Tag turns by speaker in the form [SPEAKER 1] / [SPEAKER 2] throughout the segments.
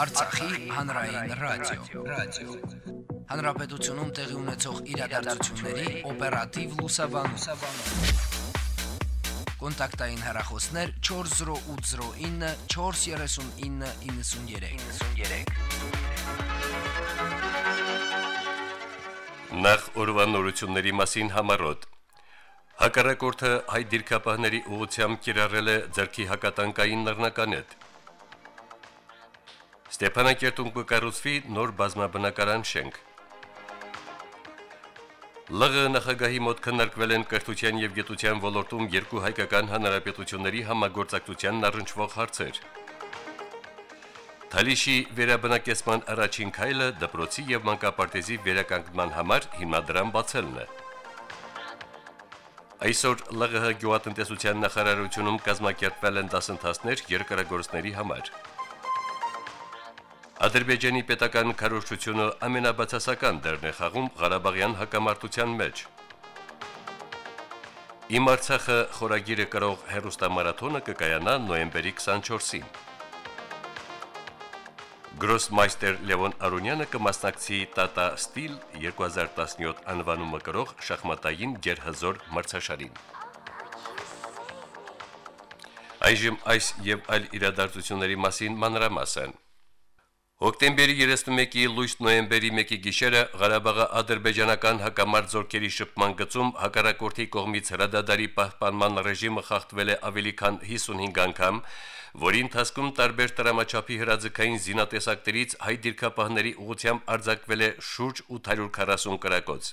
[SPEAKER 1] Արցախի հանրային ռադիո, ռադիո։ Հանրապետությունում տեղի ունեցող իրադարձությունների օպերատիվ լուսաբանում։ Կոնտակտային հեռախոսներ 40809 43993։ 93։
[SPEAKER 2] Նախ օրվան նորությունների մասին համարոտ Հակառակորդը հայ դիրքապահների ուղությամբ կիրառել է ձերքի հակատանկային նռնականետ։ Ստեփանակերտում կկառուցվի նոր բազմաբնակարան շենք։ ԼՂ նախագահի մոտ քննարկվել են կրթության եւ գիտության ոլորտում երկու հայկական հանրապետությունների համագործակցությանն առնչվող հարցեր։ Թալիշի վերաբնակեցման առաջին քայլը դպրոցի եւ մանկապարտեզի վերականգնման համար հիմնադրամ բացելն է։ Այսօր ԼՂՀ գյուղատնտեսության նախարարությունում կազմակերպվել են դասընթացներ երկրագործների համար։ Ադրբեջանի պետական քարոզչությունը ամենաբացասական դերն է խաղում Ղարաբաղյան հակամարտության մեջ։ Իմ Արցախը խորագիրը կրող հերոստամարաթոնը կկայանա նոյեմբերի 24-ին։ Գրոսմայստեր Լևոն Արոնյանը կմասնակցի Tata Steel 2017 անվանումը կրող շախմատային գերհզոր մրցաշարին։ Այժմ այս եւ այլ իրադարձությունների մասին մանրամասն։ Հոկտեմբերի 31-ի լույս նոյեմբերի 1-ի գիշերը Ղարաբաղի ադրբեջանական հակամարտ զորքերի շփման գծում հակառակորդի կողմից հրադադարի պահպանման ռեժիմը խախտվել է ավելի քան 55 անգամ, որի ընթացքում տարբեր տրամաչափի հրաձգային զինատեսակներից հայ դիրքապահների ուղությամբ արձակվել է շուրջ 840 կրակոց։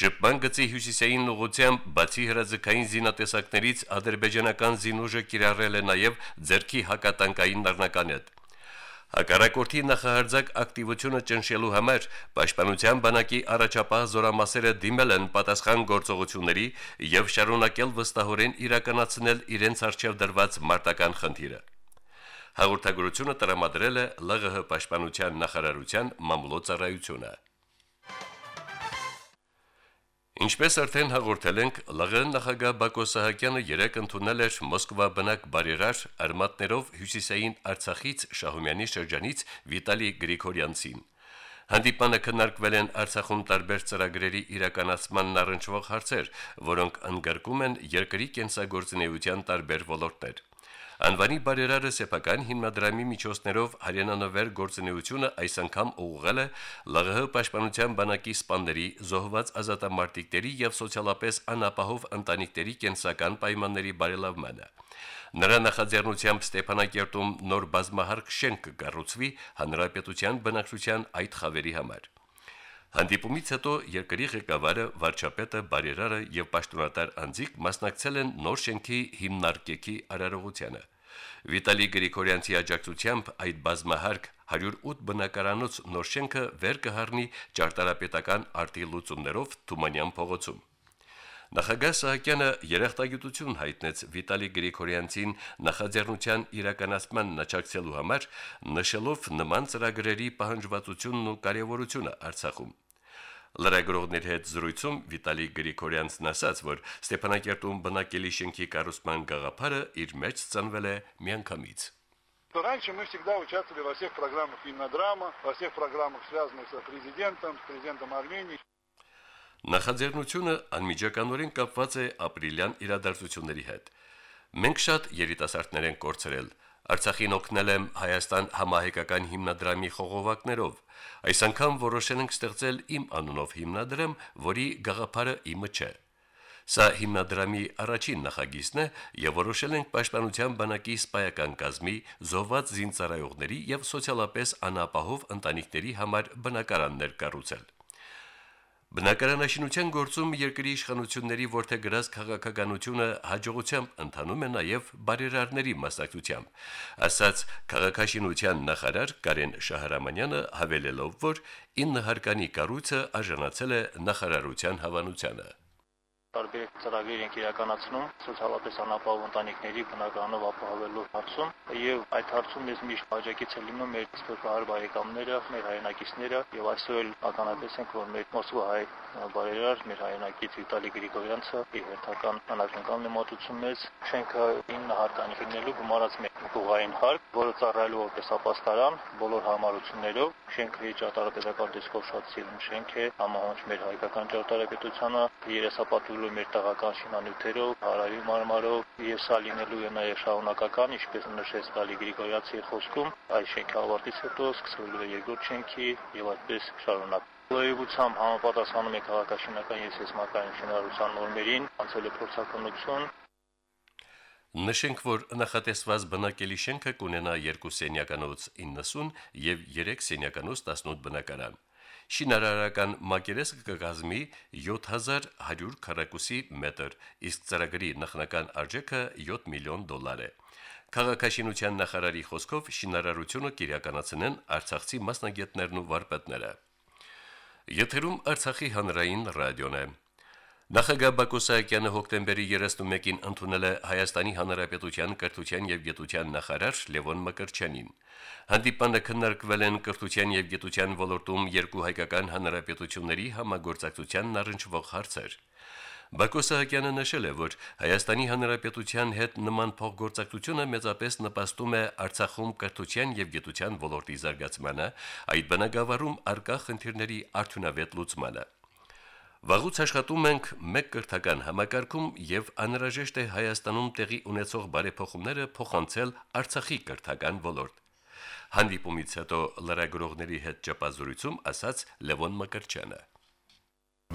[SPEAKER 2] Շփման գծի հյուսիսային ուղությամբ բացի հրաձգային զինատեսակներից ադրբեջանական զինուժը կիրառել է նաև ձերքի հակատանկային նռնականետ։ Հակառակորդի նախահարձակ ակտիվությունը ճնշելու համար Պաշտպանության բանակի առաջապահ զորամասերը դիմել են պատասխան գործողությունների եւ շարունակել վստահորեն իրականացնել իրենց արժեվ դրված մարտական խնդիրը։ Հաղորդագրությունը տրամադրել է ԼՂՀ Պաշտպանության նախարարության մամլոյցարայությունը։ Ինչպես արդեն հաղորդել ենք, ԼՂ նախագահ Բակո Սահակյանը երեկ ընդունել էր Մոսկվա բնակ բարերար արմատներով հյուսիսային Արցախից Շահումյանի շրջանից Վիտալի Գրիգորյանցին։ Հանդիպանը քննարկվել են Արցախում տարբեր ծրագրերի իրականացմանն առնչվող հարցեր, որոնք ընդգրկում են երկրի կենսագործունեության տարբեր ոլորտներ։ Անվանի բարերարը սեփական հիմնադրամի միջոցներով հայրենանվեր գործունեությունը այս անգամ ուղղել է ԼՂՀ պաշտպանության բանակի սպաների, զոհված ազատամարտիկների եւ սոցիալապես անապահով ընտանիքների կենսական պայմանների բարելավմանը։ Նրա նախաձեռնությամբ Ստեփանակերտում նոր բազմահարկ շենք կկառուցվի հանրապետության բնակչության այդ խավերի համար։ Հանդիպումից հետո երկրի ղեկավարը, վարչապետը, բարերարը եւ պաշտոնատար անձիկ մասնակցել են նոր շենքի հիմնարկեքի արարողությանը։ Վիտալի Գրիգորյանցի աջակցությամբ այդ բազմահարկ 108 բնակարանոց նոր շենքը վեր կհառնի ճարտարապետական արտի լուծումներով Թումանյան փողոցում։ Նախագահ Սահակյանը երախտագիտություն հայտնեց Վիտալի Գրիգորյանցին նախաձեռնության իրականացման նչակցելու համար, նշելով նման ծրագրերի պահանջվածությունն ու կարևորությունը Արցախում։ Լրագրողների հետ զրույցում Վիտալի Գրիգորյանցն ասաց, որ Ստեփանակերտում բնակելի շենքի կառուցման գաղափարը իր մեջ ծնվել է միանգամից
[SPEAKER 3] то раньше мы всегда участвовали во всех программах Миннодрама, во всех программах, связанных с президентом, с президентом Армении.
[SPEAKER 2] Նախաձեռնությունը անմիջականորեն կապված է ապրիլյան իրադարձությունների հետ։ Մենք շատ երիտասարդներ ենք կորցրել։ Արցախին օգնել եմ Հայաստան համահայկական հիմնադրամի խողովակներով։ Այս անգամ որոշել ենք ստեղծել իմ անունով հիմնադրամ, որի գաղափարը իմը չէ։ Սա հիմնադրամի առաջին նախագիծն է եւ որոշել ենք Պաշտպանության բանակի սպայական կազմի, զոհված զինծառայողների եւ սոցիալապես անապահով ընտանիքների համար բնակարաններ կառուցել։ Բնակարանաշինության գործում երկրի իշխանությունների ворթեգրած քաղաքականությունը հաջողությամբ ընթանում է նաև բարերարների մասնակցությամբ, ասաց քաղաքաշինության նախարար Կարեն Շահարամանյանը հավելելով, որ 9 հարկանի կառույցը արժանացել է նախարարության հավանությանը
[SPEAKER 4] տարբեր ծրագրեր ենք իրականացնում սոցիալապես անապահով ընտանիքների բնակարանով ապահովելու հարցում եւ այդ հարցում մեզ միշտ աջակից է լինում մեր սփյուռքահար բարեկամները, մեր հայրենակիցները եւ այսօր էլ ականատես ենք, որ մեր Մոսկվա հայ բարերար մեր հայրենակից Վիտալի Գրիգորյանցը իր հերթական անարգնական մոտեցում մեզ շենքը 9 հարկանի գտնելու գումարած մեր գյուղային հարկ, որը ծառայելու որպես ապաստարան բոլոր համառություններով շենքը ճարտարապետական դիսկով շատ սիրուն շենք է, համահունչ մեր հայկական ճարտարապետությանը, երեսապատվելու մեր տեղական շինանյութերով, հարավի մարմարով եւ սա լինելու է նաեւ շարունակական, ինչպես նշեց Տալի Գրիգորյացի խոսքում, այս շենքի ավարտից հետո սկսվելու է երկրորդ շենքի եւ այդպես շարունակ Լոյությամբ համապատասխանում է քաղաքաշինական եւ սեյսմական շինարարության նորմերին, անցել է փորձակնություն,
[SPEAKER 2] Նշենք, որ նախատեսված բնակելի շենքը կունենա 2 սենյականոց 90 եւ 3 սենյականոց 18 բնակարան։ Շինարարական մակերեսը կկազմի 7100 քառակուսի մետր, իսկ ծրագրի նախնական արժեքը 7 միլիոն դոլար է։ Քաղաքաշինության նախարարի խոսքով շինարարությունը կիրականացնեն Արցախցի մասնագետներն ու վարպետները։ Եթերում Արցախի հանրային ռադիոն է։ Նախագահ Բակո Սահակյանը հոկտեմբերի 31-ին ընդունել է Հայաստանի Հանրապետության կրթության եւ գիտության նախարար Լևոն Մկրտչյանին։ Հանդիպանը քննարկվել են կրթության եւ գիտության ոլորտում երկու հայկական հանրապետությունների համագործակցությանն առնչվող հարցեր։ Բակո Սահակյանը նշել է, որ Հայաստանի Հանրապետության հետ նման փոխգործակցությունը մեծապես նպաստում է Արցախում կրթության եւ գիտության ոլորտի զարգացմանը, այդ բնագավառում արկա խնդիրների արդյունավետ լուծմանը։ Վաղուց աշխատում ենք մեկ կրթական համակարգում եւ անհրաժեշտ է Հայաստանում տեղի ունեցող բարեփոխումները փոխանցել Արցախի կրթական ոլորտ։ Հանդիպումից հետո լրագրողների հետ ճապազրույցում ասաց Լևոն Մկրչյանը։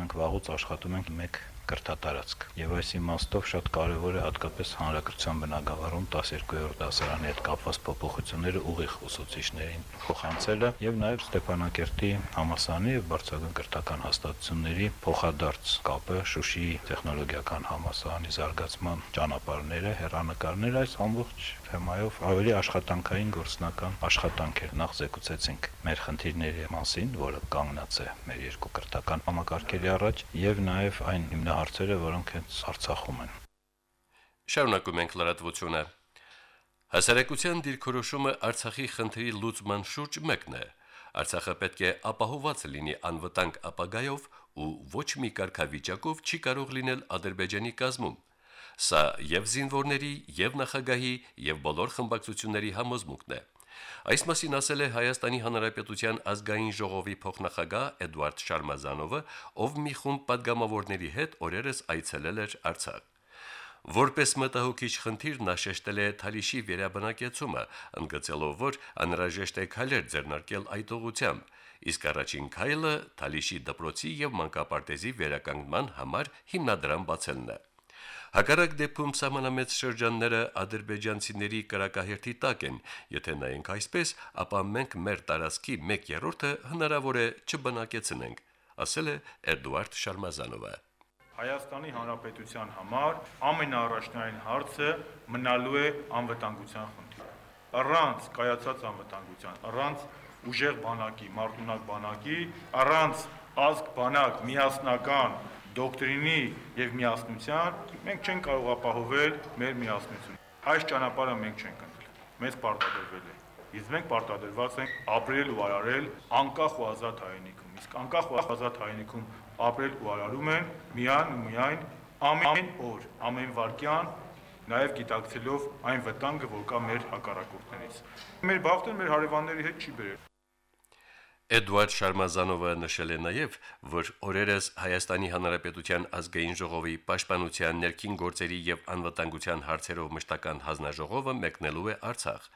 [SPEAKER 5] Մենք վաղուց աշխատում ենք մեկ կրթատարածք։ Եվ այս իմաստով շատ կարևոր է հատկապես հանրակրթության բնագավառում 12-րդ դասարանի հետ կապված փոփոխությունները ուղիղ ուսուցիչներին փոխանցելը եւ նաեւ Ստեփանակերտի համասարանի եւ բարձրագույն կրթական հաստատությունների փոխադարձ կապը Շուշիի տեխնոլոգիական համասարանի զարգացման ճանապարհները, հերանեկարները այս ամբողջ թեմայով ավելի աշխատանքային գործնական աշխատանք էր։ Նախ զեկուցեցինք մեր խնդիրների մասին, որը կանգնած է մեր երկու կրթական համակարգերի առաջ եւ նաեւ այն հիմնական հարցերը, որոնք հենց Արցախում են։
[SPEAKER 2] Շարունակում ենք լրատվությունը։ Հասարակության դիրքորոշումը Արցախի խնդրի լուծման շուրջ մեկն է։ Արցախը պետք է ապահոված լինի անվտանգ ապագայով ու ոչ մի կարգավիճակով չի կարող լինել Ադրբեջանի կազմում։ Սա եւ զինվորների, եւ նախագահի, եւ բոլոր խմբակցությունների համոզմունքն է։ Այս մասին ասել է Հայաստանի Հանրապետության ազգային ժողովի փոխնախագահ Էդվարդ Շարմազանովը, ով մի խումբ падգամավորների հետ օրերս այցելել էր Արցախ։ Որպես մտահոգիչ խնդիր նա շեշտել է Թալիշի վերաբնակեցումը, ընդգծելով, որ անհրաժեշտ է քայլեր ձեռնարկել այդ ուղությամբ, իսկ առաջին քայլը Թալիշի դպրոցի եւ մանկապարտեզի վերականգնման համար հիմնադրամ բացելն է։ Հակառակ դեպքում սահմանամեծ շրջանները ադրբեջանցիների կրակահերթի տակ են, եթե նայենք այսպես, ապա մենք մեր տարածքի 1/3-ը հնարավոր է չբնակեցնենք, ասել է Էդուարդ Շարմազանովը։
[SPEAKER 6] Հայաստանի Հանրապետության համար ամենաառաջնային հարցը մնալու է անվտանգության խնդիրը։ Առանց կայացած անվտանգության, առանց ուժեղ բանակի, մարտունակ բանակի, առանց ազգ բանակ միասնական դոկտրինի եւ միասնության մենք չենք կարող ապահովել մեր միասնությունը։ Այս ճանապարհը մենք չենք ընտրել։ Մեզ պարտադրվել է։ Իսկ մենք պարտադրված ենք ապրել ու արարել անկախ ու ազատ հայրենիքում։ Իսկ անկախ ու ազատ հայրենիքում ապրել ու արարում են միան ու միայն ամեն օր, ամեն վարքյան նաև գիտակցելով այն վտանգը, որ կա մեր հակառակորդներից։ Մեր բախտը մեր հարևանների հետ չի բերել։
[SPEAKER 2] Էդվարդ Շարմազանովը նշել է նաև, որ օրերս Հայաստանի Հանրապետության ազգային ժողովի պաշտպանության ներքին գործերի եւ անվտանգության հարցերով մշտական հանձնաժողովը մեկնելու է Արցախ։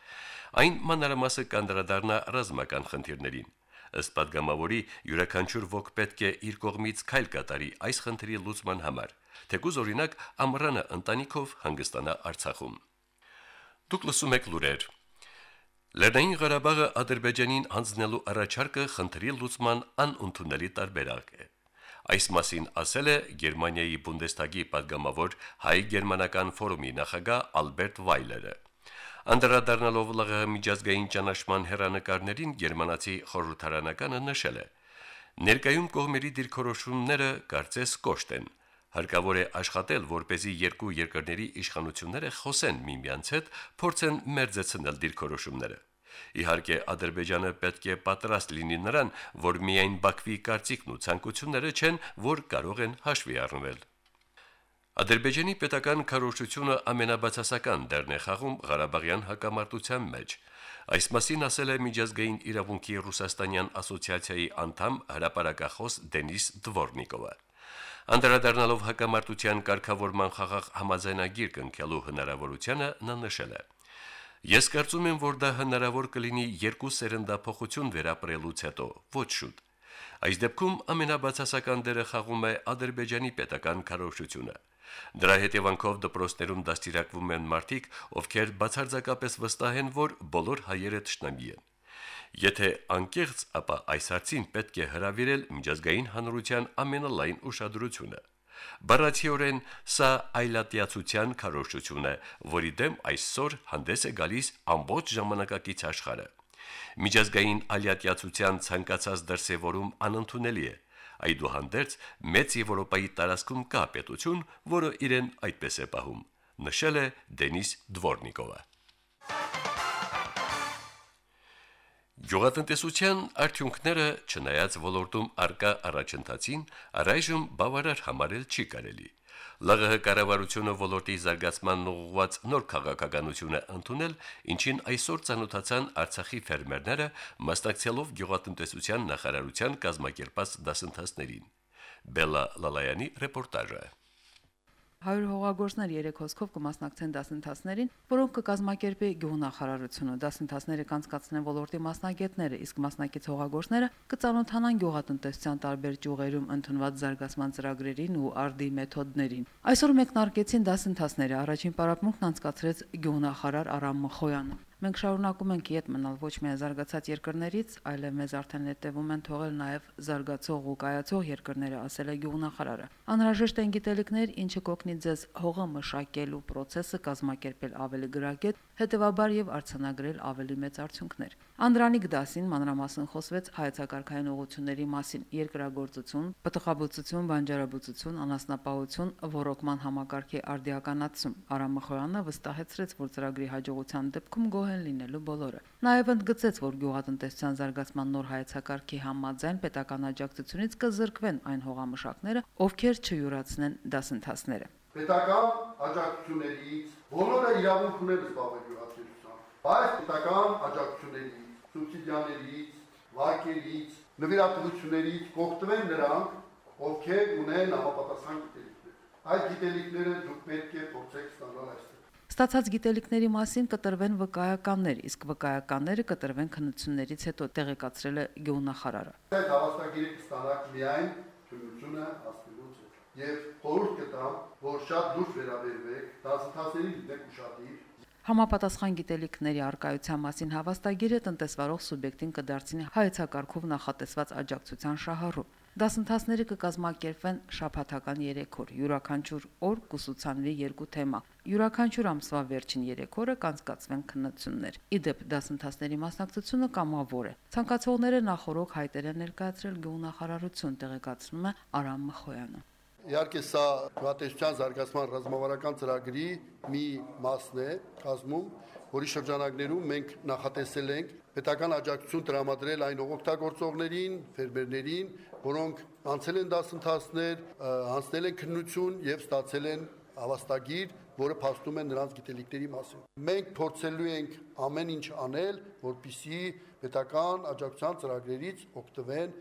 [SPEAKER 2] Այն մանրամասը կանդրադառնա ռազմական խնդիրներին։ Ըստ падգամավորի, յուրաքանչյուր ոգ պետք է իր կողմից քայլ կատարի այս խնդրի լուծման համար։ Թեկուզ օրինակ ամռանը ընտանիքով հանգստանա Արցախում։ Դուք լսում եք լուրեր։ Լեռնային Ղարաբաղը Ադրբեջանին անձնելու առաջարկը խնդրի լուծման անընդունելի տարբերակ է։ Այս մասին ասել է Գերմանիայի Բունդեսթագի падգամավոր հայ-գերմանական ֆորումի նախագահ Ալբերտ Վայլերը։ Անդրադառնալով ԼՂՀ միջազգային ճանաչման հերանեկարներին Գերմանացի խորհրդարանականը նշել է. Ներկայում կողմերի դիրքորոշումները կարծես կոշտ են, Հարկավոր է աշխատել, որ เป զի երկու երկրների իշխանությունները խոսեն միմյանց հետ, փորձեն մերձեցնել դիրքորոշումները։ Իհարկե, Ադրբեջանը պետք է պատրաստ լինի նրան, որ միայն Բաքվի կարծիքն ու ցանկությունները չեն, որ կարող են հաշվի առնվել։ Ադրբեջանի պետական քարոշչությունը ամենաբացասական դերն է խաղում Ղարաբաղյան հակամարտության մեջ։ Այս մասին ասել է միջազգային իրավունքի Ռուսաստանյան ասոցիացիայի անդամ հրապարակախոս Դենիս Դվորնիկովը։ Անդրադառնալով հակամարտության կարգավորման խաղաղ համաձայնագիր կնքելու հնարավորությանը նա նշել է. Ես կարծում եմ, որ դա հնարավոր կլինի երկու սերնդափոխություն վերապրելուց հետո, ոչ շուտ։ Այս դեպքում ամենաբացասական դերը խաղում է Ադրբեջանի պետական քարոշչությունը։ Դրա հետևանքով դպրոցներում դաստիարակվում են մարդիկ, ովքեր բացարձակապես վստահ են, որ բոլոր հայերը ճշնամի են։ Եթե անկեղծ, ապա այս հարցին պետք է հրավիրել միջազգային հանրության ամենալայն ուշադրությունը։ Բառացիորեն սա այլատիացության քարոշչություն է, որի դեմ այսօր հանդես է գալիս ամբողջ ժամանակակից աշխարհը։ Միջազգային ալիատիացության ցանկացած դրսևորում անընդունելի է Այդուհանդերձ մեծ Եվրոպայի տարածքում կա պետություն, որը իրեն այդպես է պահում, նշել է Դենիս Դվորնիկովը։ Գյուղատնտեսության արդյունքները, չնայած ոլորտում արկա առաջընթացին, առայժմ բավարար համարել չի կարելի։ ԼՂՀ կառավարությունը ոլորտի զարգացման ուղղված նոր քաղաքականություն է ընդունել, ինչին այսօր ցանոթացան Արցախի ֆերմերները, մասնակցելով գյուղատնտեսության նախարարության կազմակերպած դասընթացներին։ Բելա Լալայանի ռեպորտաժը։
[SPEAKER 7] 100 հողագործներ երեք հոսքով կմասնակցեն դասընթացներին, որոնք կկազմակերպի գյուղնախարարությունը։ Դասընթացները կանցկացնեն ոլորտի մասնագետները, իսկ մասնակից հողագործները կծանոթանան գյուղատնտեսության տարբեր ճյուղերում ընդունված զարգացման ծրագրերին ու արդի մեթոդներին։ Այսօր մեկնարկեցին դասընթացները։ Առաջին պարապմունքն անցկացրեց գյուղնախարար Արամ Մխոյանը։ Մենք շարունակում ենք իդ մնալ ոչ միայն զարգացած երկրներից, այլև մեզ արդեն հետևում են թողել նաև զարգացող ու կայացող երկրները, ասել է գյուղնախարարը։ Անհրաժեշտ են գիտելիքներ, ինչը կօգնի ձեզ հողը մշակելու process-ը կազմակերպել ավելի գրագետ, հետևաբար եւ արցանագրել ավելի մեծ արդյունքներ։ Անդրանիկ Դասին մանրամասն խոսվեց հայեցակարգային ուղությունների մասին՝ երկրագործություն, պտղաբուծություն, բանջարաբուծություն, անասնապահություն, ռոռոկման համակարգի արդիականացում։ Արամ Մխոյանը վստահեցրեց, որ ծրագրի հաջողության դեպքում գոհ են լինելու բոլորը։ Նաև ընդգծեց, որ գյուղատնտեսության զարգացման նոր հայեցակարգի համաձայն պետական աջակցությունից կզրկվեն այն հողամշակները, ովքեր չյուրացնեն դասընթացները
[SPEAKER 8] պետական աջակցություններից բոլորը իրավունք ունեն զբաղվել յուրացիությամբ, բայց պետական աջակցություններից, սուբսիդիաներից, վարկերից, նվիրատվություններից կօգտվեն նրանք, ովքեր ունեն համապատասխան գիտելիքներ։ Այդ գիտելիքները դուք պետք է փորձեք ստանալ այստեղ։
[SPEAKER 7] Ստացած գիտելիքների մասին կտրվեն վկայականներ, իսկ վկայականները կտրվեն քննություններից հետո տեղեկացրել է գյուղնախարարը։
[SPEAKER 8] Այդ հավաստագիրը կստանաք միայն քննությունը հասնելուց եւ խորհուրդ կտամ, որ շատ դուրս վերաբերվեք, դասընթացների դեք ուշադիր
[SPEAKER 7] Համապատասխան գիտելիքների արկայության մասին հավաստագիրը տնտեսվարող սուբյեկտին կդարձնի հայեցակարգով նախատեսված աջակցության շահառու։ Դասընթացները կկազմակերպվեն շաբաթական 3 օր։ Յուրաքանչյուր օր կուսուցանվի երկու թեմա։ Յուրաքանչյուր ամսվա վերջին 3 օրը կանցկացվեն քննություններ։ Իդեպ դասընթացների մասնակցությունը կամավոր է։ Ցանկացողները նախորոք հայտեր են ներկայացրել գյուղնախարարություն, տեղեկացնում է Արամ Մխոյանը։
[SPEAKER 8] Իհարկե սա գյուղատնտեսության զարգացման ռազմավարական ծրագրի մի մասն է կազմում, որի շրջանակներում մենք նախատեսել ենք պետական աջակցություն տրամադրել այն օգտագործողներին, ֆերմերներին, որոնք անցել են դասընթացներ, անցնել են քննություն եւ ստացել են հավաստագիր, որը փաստում է նրանց գիտելիքների մասին։ Մենք փորձելու ենք ամեն ինչ անել, որպիսի պետական աջակցության ծրագրերից օգտվեն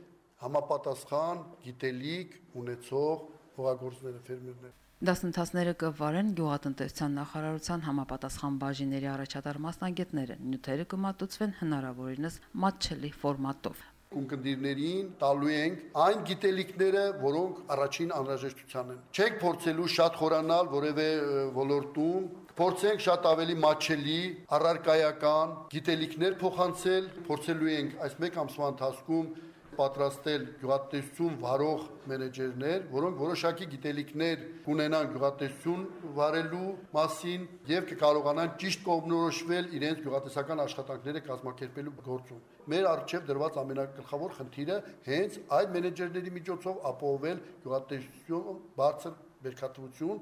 [SPEAKER 8] համապատասխան գիտելիք ունեցող հողագործները, ֆերմերները։
[SPEAKER 7] Դասընթացները կվարեն գյուղատնտեսության նախարարության համապատասխան բաժինների առաջատար մասնագետները։ Նյութերը կմատուցվեն հնարավորինս մատչելի ֆորմատով
[SPEAKER 8] ունկնդիրներին տալու ենք այն գիտելիքները, որոնք առաջին անհրաժեշտության են։ Չեք փորձելու շատ խորանալ որևէ ոլորտում, փորձենք շատ ավելի մատչելի, առարկայական գիտելիքներ փոխանցել, փորձելու ենք այս մեկ ամսվա ընթացքում պատրաստել գյուղատնտեսություն վարող մենեջերներ, որոնք որոշակի գիտելիքներ կունենան գյուղատնտեսություն վարելու մասին եւ կկարողանան ճիշտ կողմնորոշվել իրենց գյուղատնտեսական աշխատանքները կազմակերպելու գործում։ Մեր արժեվ դրված ամենագլխավոր խնդիրը հենց այդ մենեջերների միջոցով ապահովել գյուղատնտեսություն բարձր բերքատվություն,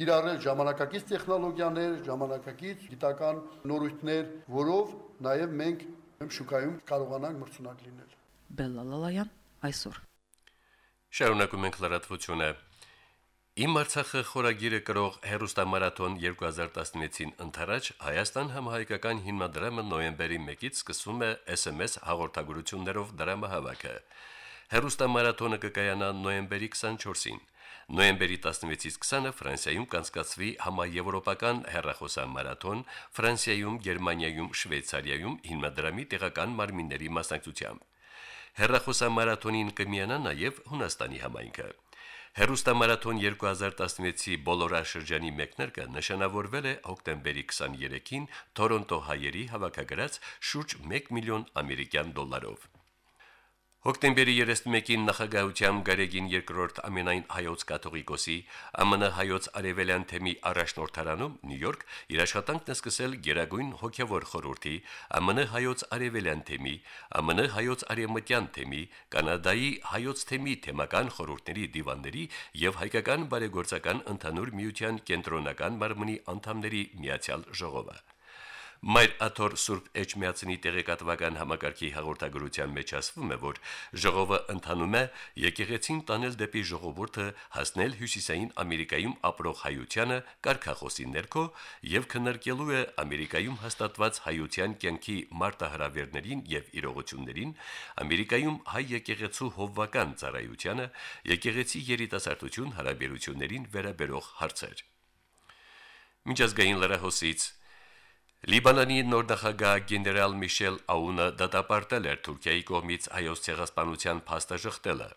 [SPEAKER 8] կիրառել ժամանակակից տեխնոլոգիաներ, ժամանակակից գիտական նորույթներ, որով նաև մենք շուկայում կարողանանք մրցունակ լինել։
[SPEAKER 7] Բելլալալայան այսօր
[SPEAKER 2] Շարունակում ենք լրատվությունը։ Իմ Արցախը խորագիրը կրող հերոստամարաթոն 2016-ին ընթരാճ Հայաստան համահայկական հիմնադրամը նոյեմբերի 1-ից սկսում է SMS հաղորդագրություններով դրամահավաքը։ Հերոստամարաթոնը կկայանա նոյեմբերի 24-ին։ Նոյեմբերի 16-ից 20-ը Ֆրանսիայում կանցկացվի համաեվրոպական հերրախոսամարաթոն, Ֆրանսիայում, Գերմանիայում, Շվեյցարիայում հիմնադրամի տեղական մարմինների մասնակցությամբ։ Հերրախոսամարաթոնին կմիանա նաև Հունաստանի համայնքը։ Հերուստամարաթոն 2016-ի բոլորաշրջանի մեկնարկը նշանավորվել է հոկտեմբերի 23-ին Թորոնտո հայերի հավաքագրած շուրջ 1 միլիոն ամերիկյան դոլարով։ Հոկտեմբերի 31-ին նախագահությամբ Գարեգին II ամենայն հայոց կաթողիկոսի ԱՄՆ հայոց արևելյան թեմի առաջնորդարանում Նյու Յորք իր աշխատանքն է սկսել Գերագույն հոգևոր խորհրդի ԱՄՆ հայոց արևելյան թեմի, ԱՄՆ հայոց արևմտյան թեմի, Կանադայի հայոց թեմի թեմական խորհուրդների դիվանների եւ հայկական բարեգործական ընդհանուր միության կենտրոնական մարմնի անդամների միացյալ ժողովը։ Մայր Աթոր Սուրբ Էջմիածնի տեղեկատվական համակարգի հաղորդագրության մեջ ասվում է, որ ժողովը ընթանում է եկեղեցին տանել դեպի ժողովուրդը հասնել հյուսիսային Ամերիկայում ապրող հայությանը կարգախոսի ներքո եւ քննարկելու է Ամերիկայում հաստատված հայության կյանքի մարտահրավերներին եւ իրողություններին, Ամերիկայում հայ եկեղեցու հովվական ծառայությանը, եկեղեցի երիտասարդություն հարաբերություններին վերաբերող հարցեր։ Միջազգային լրահոսից Լիբանանի նոր նախագահ գեներալ Միշել Աունը դատապարտել էր Թուրքիայի կողմից հայոց ցեղասպանության փաստը ժխտելը։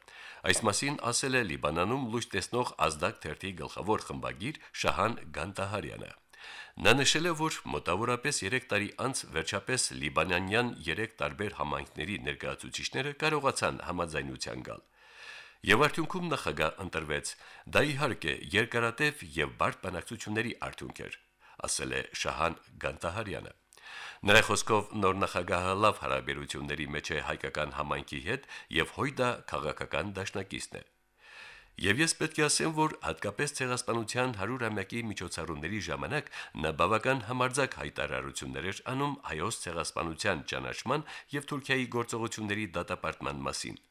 [SPEAKER 2] Այս մասին ասել է Լիբանանում լույս տեսնող ազդակ թերթի գլխավոր խմբագիր Շահան Գանտահարյանը։ Նա նշել է, որ մոտավորապես 3 տարի անց վերջապես լիբանանյան 3 տարբեր համայնքների ներկայացուցիչները կարողացան համաձայնության գալ։ Եվ արդյունքում նախագահ ընտրվեց։ Դա իհարկե երկարատև եւ բարդ բանակցությունների արդյունք էր ասել է Շահան Գանտահարյանը։ Նրա խոսքով նոր նախագահը լավ հարաբերությունների մեջ է հայկական համայնքի հետ եւ հույդա քաղաքական դաշնակիցն է։ Եվ ես պետք է ասեմ, որ հատկապես ցեղասպանության 100-ամյակի միջոցառումների ժամանակ նա բավական համարձակ հայտարարություններ էր անում հայոց ցեղասպանության ճանաչման եւ Թուրքիայի գործողությունների դատապարտման մասին։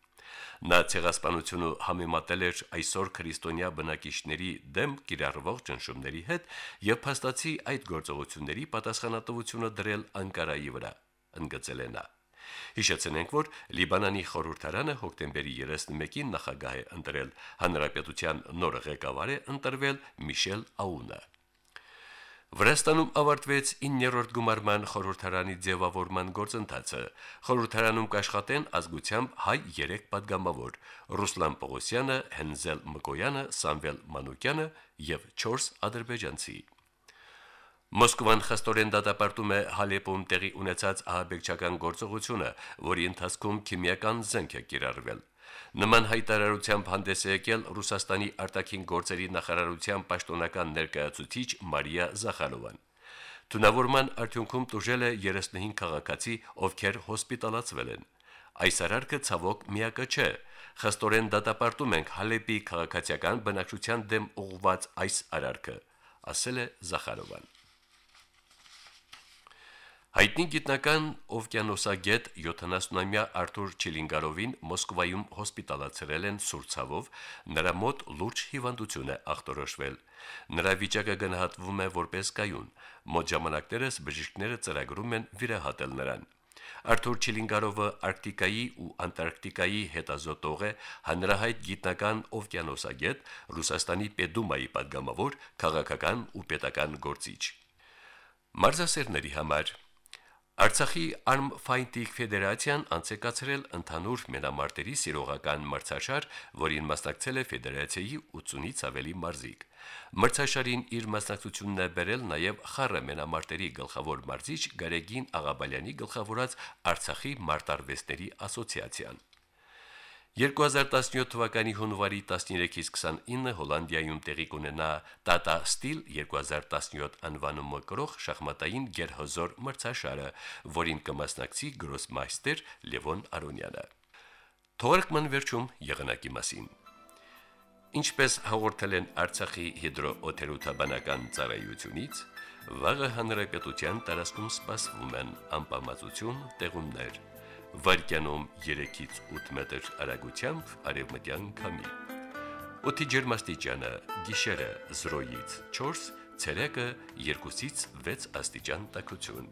[SPEAKER 2] Նա ցեղասպանությունը համեմատել էր այսօր քրիստոնյա բնակիչների դեմ կիրառվող ճնշումների հետ եւ փաստացի այդ գործողությունների պատասխանատվությունը դրել Անկարայի վրա, ընդգծել է նա։ Հիշեցնենք, որ Լիբանանի խորհրդարանը հոկտեմբերի 31-ին նախագահ է ընտրել, հանրապետության նոր ղեկավար է ընտրվել Միշել Աունը։ Վրաստանում ավարտվեց 9-րդ գումարման խորհրդարանի ձևավորման գործընթացը։ Խորհրդարանում կաշխատեն ազգությամբ հայ 3 падգամավոր՝ Ռուսլան Պողոսյանը, Հենզել Մկոյանը, Սամվել Մանուկյանը եւ 4 ադրբեջանցի։ Մոսկվան խստորեն դատապարտում է Հալեպում տեղի ունեցած ահաբեկչական գործողությունը, որի ընթացքում քիմիական զենք է կիրառվել։ Նման հայտարարությամբ հանդես է եկել Ռուսաստանի արտաքին գործերի նախարարության պաշտոնական ներկայացուցիչ Մարիա Զախարովան։ Տունավորման արդյունքում տուժել է 35 քաղաքացի, ովքեր հոսպիտալացվել են։ Այս արարքը ցավոք միակը չէ։ Խստորեն դատապարտում ենք Հալեպի քաղաքացիական բնակչության դեմ ուղղված այս արարքը, ասել է Զախարովան։ Հայտնի գիտնական օվկիանոսագետ 70-ամյա Արթուր Չիլինգարովին Մոսկվայում հոսպիտալացրել են սուրցավով, նրա մոտ լուրջ հիվանդություն է ախտորոշվել։ Նրա վիճակը գնահատվում է որպես կայուն։ Մոտ ժամանակներս բժիշկները ծրագրում են վիրահատել նրան։ Արթուր Չիլինգարովը Արկտիկայի ու Անտարկտիկայի հետազոտող է, հանրահայտ գիտնական օվկիանոսագետ, Ռուսաստանի Պետդումայի падգամավոր, քաղաքական ու պետական գործիչ։ Մարզասերների համար Արցախի Arm Fighting Ֆեդերացիան անցեկացրել ընդհանուր մենամարտերի սիրողական մրցաշար, որին մասնակցել է ֆեդերացիայի 80-ից ավելի մարզիկ։ Մրցաշարին իր մասնակցությունն է բերել նաև խառը մենամարտերի գլխավոր մարզիչ Գարեգին Աղաբալյանի գլխավորած Արցախի մարտարվեստների ասոցիացիան։ 2017 թվականի հունվարի 13-ից 29-ը Հոլանդիայում տեղի կունենա Tata Steel 2017 անվանումը կրող շախմատային գերհզոր մրցաշարը, որին կմասնակցի գրոսմայստեր Լևոն Արոնյանը։ Թորկման վերջում եղանակի մասին։ Ինչպես հաղորդել են Արցախի հիդրոօթերոթաբանական ծառայությունից, վաղը հանրապետության տարածքում սպասվում են անպամացություն տեղումներ։ Վարկյանում 3-ից 8 մետր արագությամբ արևմտյան քամի։ Օդի ջերմաստիճանը՝ գիշերը 0-ից 4, ցերեկը 2-ից 6 աստիճան տաքություն։